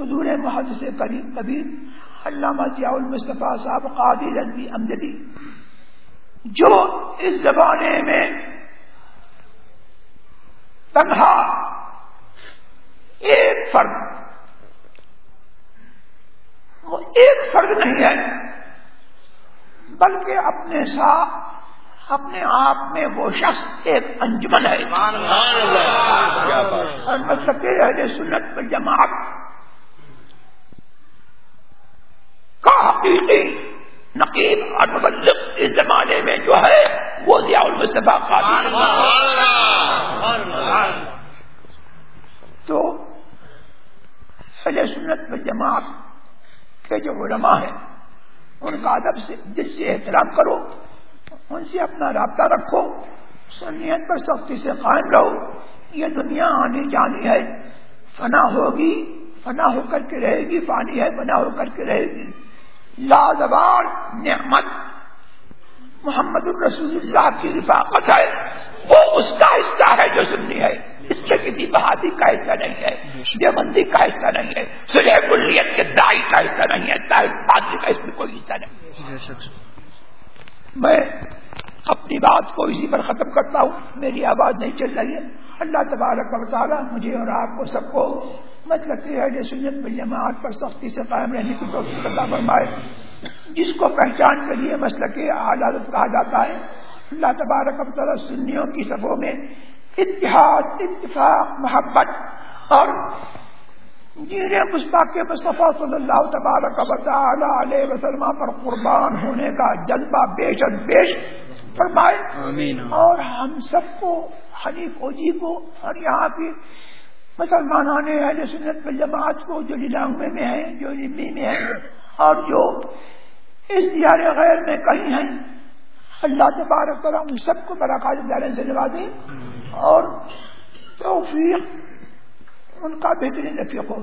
حضور محدث قریب کبیر علامہ ضیاء المصطفیٰ صاحب قادی رضوی امجدی۔ جو اس زمانے میں تنہا ایک فرد وہ ایک فرد نہیں ہے بلکہ اپنے ساتھ اپنے آپ میں وہ شخص ایک انجمن ہے۔ اور مطلب رہے سنت میں جماعت کا حقیقی نقیب اور مبلغ اس زمانے میں جو ہے وہ ضیاء المصطفیٰ خاص تو سنت میں جماعت کے جو علماء ہیں ان کا ادب سے دل سے احترام کرو ان سے اپنا رابطہ رکھو سنیت پر سختی سے قائم رہو۔ یہ دنیا آنی جانی ہے۔ فنا ہوگی فنا ہو کر کے رہے گی پانی ہے فنا ہو کر کے رہے گی۔ لازوال نعمت محمد الرسول اللہ کی رفاقت ہے وہ اس کا حصہ ہے جو سننی ہے۔ اس میں کسی بہادی کا حصہ نہیں ہے دیوبندی کا حصہ نہیں ہے سلح بلیت کے دائی کا حصہ نہیں ہے بادی کا اس میں کوئی حصہ نہیں۔ میں اپنی بات کو اسی پر ختم کرتا ہوں۔ میری آواز نہیں چل رہی ہے۔ اللہ تبارک و تعالیٰ مجھے اور آپ کو سب کو مطلب کہ سنت جماعت پر سختی سے قائم رہنے کی توفیق اللہ فرمائے۔ جس کو پہچان کے لیے مسئلہ کے عادت کہا جاتا ہے۔ اللہ تبارک و تعالیٰ سنیوں کی سبوں میں اتحاد، اتفاق، محبت اور مصباح کے مصطفیٰ صلی اللہ تبارک و تعالی علیہ وسلم پر قربان ہونے کا جذبہ بیش بیش فرمائے۔ اور ہم سب کو حنی فوجی کو اور یہاں کی مسلمان اہل سنت جماعت کو جو نیلانگے میں ہیں جو نمی میں ہیں اور جو اس دیار غیر میں کہیں ہیں اللہ تبارک تعالیٰ ان سب کو براکات دارے سے نوازے اور توفیق ان کا بہترین رفیق ہو